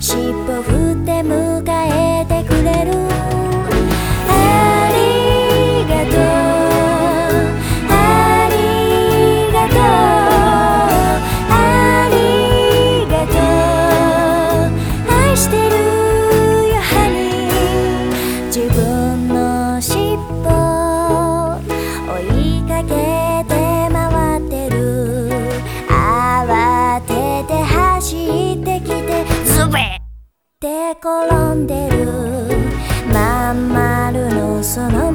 尻尾振って向って転んでる。まん丸のその